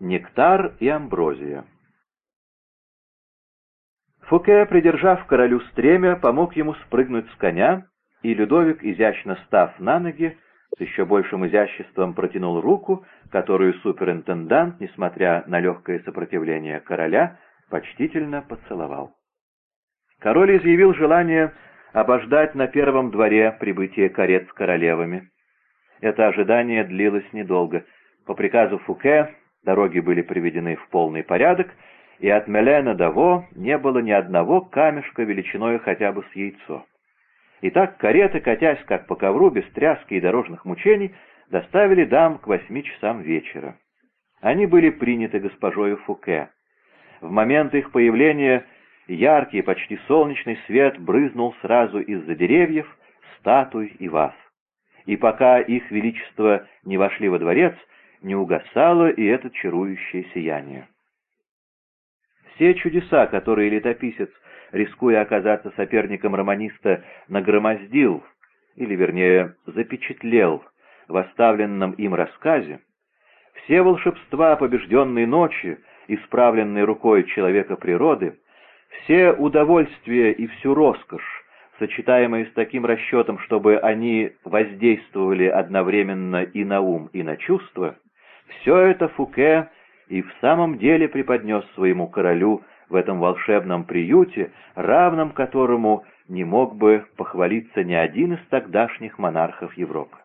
Нектар и амброзия. Фуке, придержав королю стремя, помог ему спрыгнуть с коня, и Людовик, изящно став на ноги, с еще большим изяществом протянул руку, которую суперинтендант, несмотря на легкое сопротивление короля, почтительно поцеловал. Король изъявил желание обождать на первом дворе прибытие карет с королевами. Это ожидание длилось недолго. По приказу Фуке Дороги были приведены в полный порядок, и от Мелена до Во не было ни одного камешка величиной хотя бы с яйцо. Итак, кареты, катясь как по ковру, без тряски и дорожных мучений, доставили дам к восьми часам вечера. Они были приняты госпожою Фуке. В момент их появления яркий, почти солнечный свет брызнул сразу из-за деревьев, статуй и ваз. И пока их величество не вошли во дворец, не угасало и это чарующее сияние. Все чудеса, которые летописец, рискуя оказаться соперником романиста, нагромоздил, или, вернее, запечатлел в оставленном им рассказе, все волшебства побежденной ночи, исправленной рукой человека природы, все удовольствия и всю роскошь, сочетаемые с таким расчетом, чтобы они воздействовали одновременно и на ум, и на чувства, все это Фуке и в самом деле преподнес своему королю в этом волшебном приюте, равным которому не мог бы похвалиться ни один из тогдашних монархов Европы.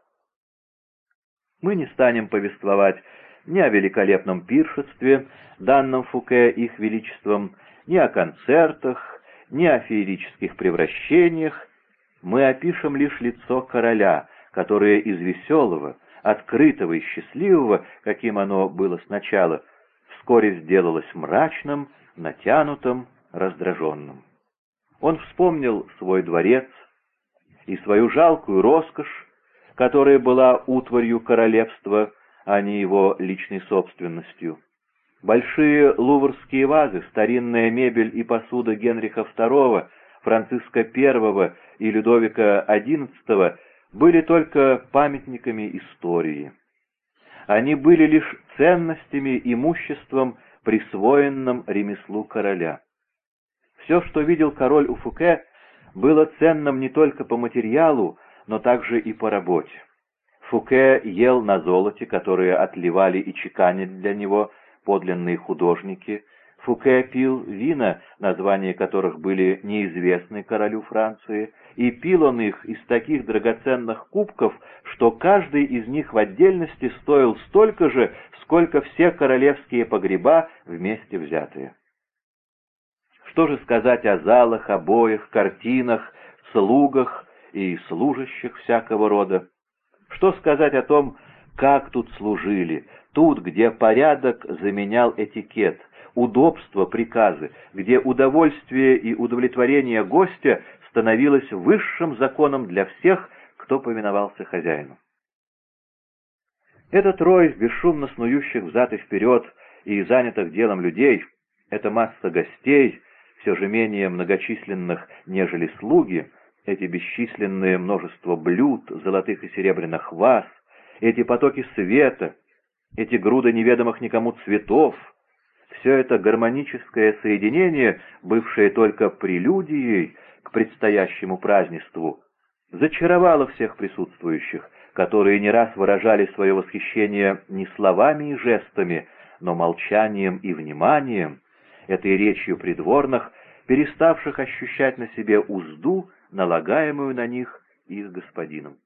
Мы не станем повествовать ни о великолепном пиршестве, данном Фуке их величеством, ни о концертах, ни о феерических превращениях. Мы опишем лишь лицо короля, которое из веселого, открытого и счастливого, каким оно было сначала, вскоре сделалось мрачным, натянутым, раздраженным. Он вспомнил свой дворец и свою жалкую роскошь, которая была утварью королевства, а не его личной собственностью. Большие луврские вазы, старинная мебель и посуда Генриха II, Франциска I и Людовика XI были только памятниками истории. Они были лишь ценностями, имуществом, присвоенным ремеслу короля. Все, что видел король у Фуке, было ценным не только по материалу, но также и по работе. Фуке ел на золоте, которое отливали и чеканили для него подлинные художники, Фуке пил вина, названия которых были неизвестны королю Франции, и пил он их из таких драгоценных кубков, что каждый из них в отдельности стоил столько же, сколько все королевские погреба вместе взятые. Что же сказать о залах, обоях, картинах, слугах и служащих всякого рода? Что сказать о том, как тут служили, тут, где порядок заменял этикет, удобство приказы, где удовольствие и удовлетворение гостя становилось высшим законом для всех, кто повиновался хозяину. Этот рой бесшумно снующих взад и вперед и занятых делом людей, эта масса гостей, все же менее многочисленных, нежели слуги, эти бесчисленное множество блюд, золотых и серебряных ваз, эти потоки света, эти груды неведомых никому цветов, все это гармоническое соединение, бывшее только прелюдией к предстоящему празднеству, зачаровало всех присутствующих, которые не раз выражали свое восхищение не словами и жестами, но молчанием и вниманием, этой речью придворных, переставших ощущать на себе узду, налагаемую на них их господином.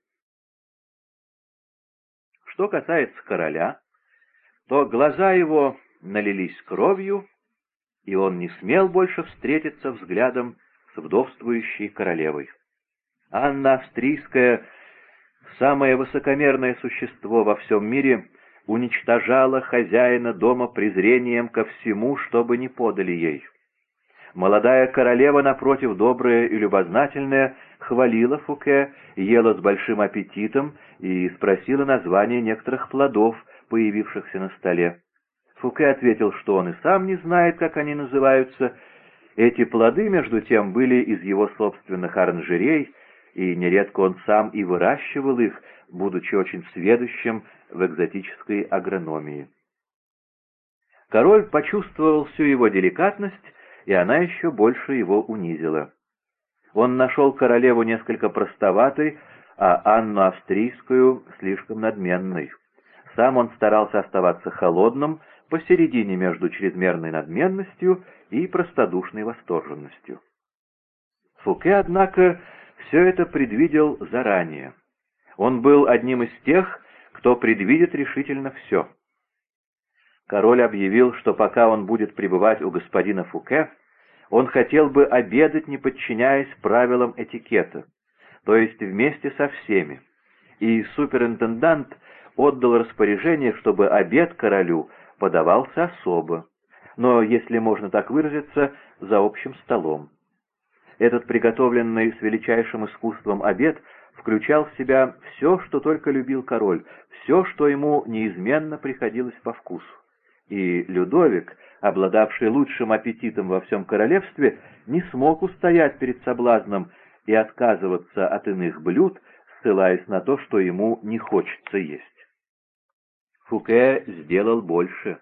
Что касается короля, то глаза его налились кровью, и он не смел больше встретиться взглядом с вдовствующей королевой. Анна Австрийская, самое высокомерное существо во всем мире, уничтожала хозяина дома презрением ко всему, что бы ни подали ей. Молодая королева, напротив, добрая и любознательная, хвалила Фуке, ела с большим аппетитом и спросила название некоторых плодов, появившихся на столе. Фуке ответил, что он и сам не знает, как они называются. Эти плоды, между тем, были из его собственных оранжерей, и нередко он сам и выращивал их, будучи очень сведущим в экзотической агрономии. Король почувствовал всю его деликатность, и она еще больше его унизила. Он нашел королеву несколько простоватой, а Анну Австрийскую слишком надменной. Сам он старался оставаться холодным, посередине между чрезмерной надменностью и простодушной восторженностью. Фуке, однако, все это предвидел заранее. Он был одним из тех, кто предвидит решительно все. Король объявил, что пока он будет пребывать у господина Фуке, он хотел бы обедать, не подчиняясь правилам этикета, то есть вместе со всеми, и суперинтендант отдал распоряжение, чтобы обед королю подавался особо, но, если можно так выразиться, за общим столом. Этот приготовленный с величайшим искусством обед включал в себя все, что только любил король, все, что ему неизменно приходилось по вкусу. И Людовик, обладавший лучшим аппетитом во всем королевстве, не смог устоять перед соблазном и отказываться от иных блюд, ссылаясь на то, что ему не хочется есть. Фуке сделал больше.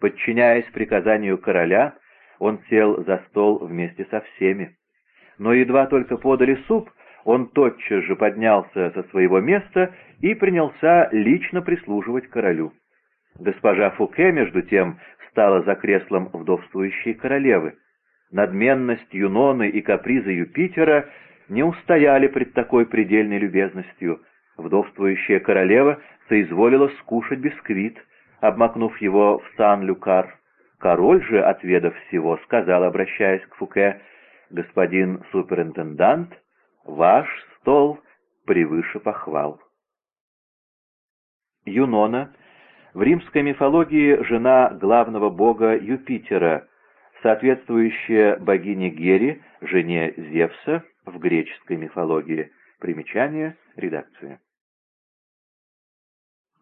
Подчиняясь приказанию короля, он сел за стол вместе со всеми. Но едва только подали суп, он тотчас же поднялся со своего места и принялся лично прислуживать королю. Госпожа Фуке, между тем, стала за креслом вдовствующей королевы. Надменность Юноны и капризы Юпитера не устояли пред такой предельной любезностью. Вдовствующая королева соизволила скушать бисквит, обмакнув его в сан-люкар. Король же, отведав всего, сказал, обращаясь к Фуке, «Господин суперинтендант, ваш стол превыше похвал». Юнона в римской мифологии жена главного бога Юпитера, соответствующая богине Гере, жене Зевса в греческой мифологии. Примечание редакции.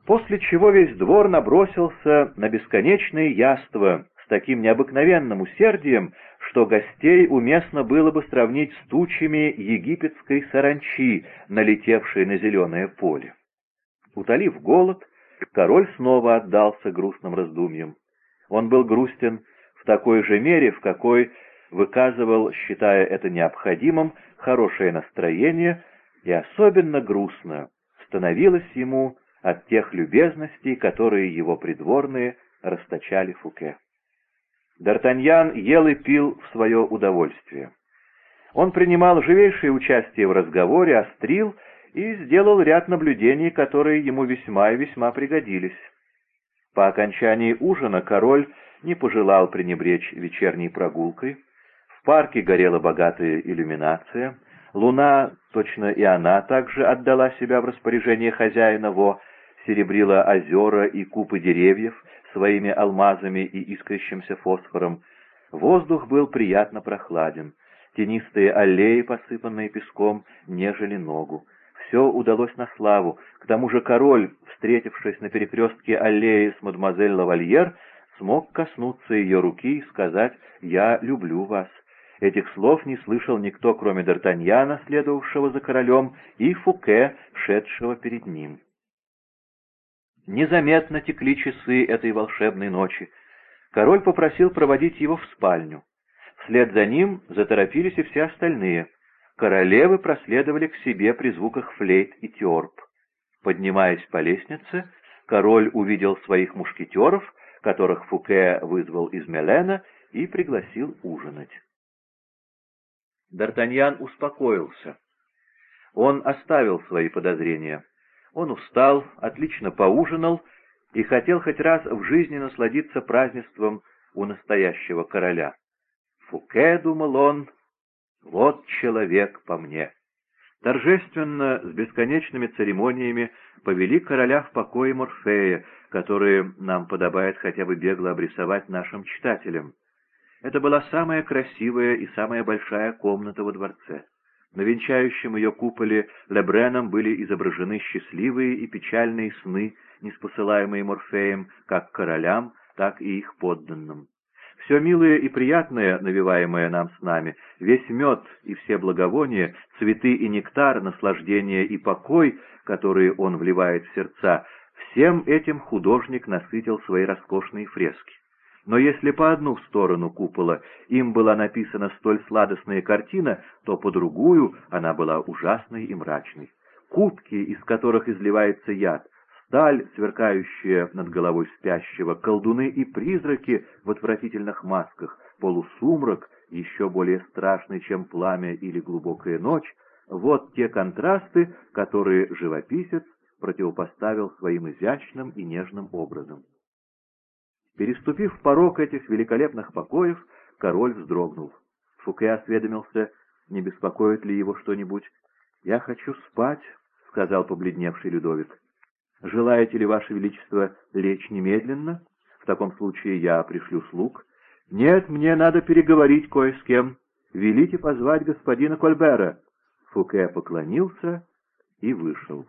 После чего весь двор набросился на бесконечные яства с таким необыкновенным усердием, что гостей уместно было бы сравнить с тучами египетской саранчи, налетевшей на зеленое поле. Утолив голод, король снова отдался грустным раздумьям. Он был грустен в такой же мере, в какой выказывал, считая это необходимым, хорошее настроение, и особенно грустно становилось ему от тех любезностей, которые его придворные расточали Фуке. Д'Артаньян ел и пил в свое удовольствие. Он принимал живейшее участие в разговоре, острил и сделал ряд наблюдений, которые ему весьма и весьма пригодились. По окончании ужина король не пожелал пренебречь вечерней прогулкой. В парке горела богатая иллюминация. Луна, точно и она также отдала себя в распоряжение хозяина Во, серебрила озера и купы деревьев своими алмазами и искрящимся фосфором. Воздух был приятно прохладен. Тенистые аллеи, посыпанные песком, нежели ногу. Все удалось на славу. К тому же король, встретившись на перекрестке аллеи с мадемуазель Лавальер, смог коснуться ее руки и сказать «Я люблю вас». Этих слов не слышал никто, кроме Д'Артаньяна, следовавшего за королем, и Фуке, шедшего перед ним. Незаметно текли часы этой волшебной ночи. Король попросил проводить его в спальню. Вслед за ним заторопились и все остальные. Королевы проследовали к себе при звуках флейт и тёрп. Поднимаясь по лестнице, король увидел своих мушкетеров, которых Фуке вызвал из Мелена и пригласил ужинать. Д'Артаньян успокоился. Он оставил свои подозрения. Он устал, отлично поужинал и хотел хоть раз в жизни насладиться празднеством у настоящего короля. Фуке, думал он, вот человек по мне. Торжественно, с бесконечными церемониями, повели короля в покое Морфея, которые нам подобает хотя бы бегло обрисовать нашим читателям. Это была самая красивая и самая большая комната во дворце. На венчающем ее куполе Лебреном были изображены счастливые и печальные сны, неспосылаемые Морфеем как королям, так и их подданным. Все милое и приятное, навиваемое нам с нами, весь мед и все благовония, цветы и нектар, наслаждение и покой, которые он вливает в сердца, всем этим художник насытил свои роскошные фрески. Но если по одну сторону купола им была написана столь сладостная картина, то по другую она была ужасной и мрачной. Кубки, из которых изливается яд, сталь, сверкающая над головой спящего, колдуны и призраки в отвратительных масках, полусумрак, еще более страшный, чем пламя или глубокая ночь, вот те контрасты, которые живописец противопоставил своим изящным и нежным образом. Переступив порог этих великолепных покоев, король вздрогнул. Фуке осведомился, не беспокоит ли его что-нибудь. «Я хочу спать», — сказал побледневший Людовик. «Желаете ли, Ваше Величество, лечь немедленно? В таком случае я пришлю слуг». «Нет, мне надо переговорить кое с кем. Велите позвать господина Кольбера». Фуке поклонился и вышел.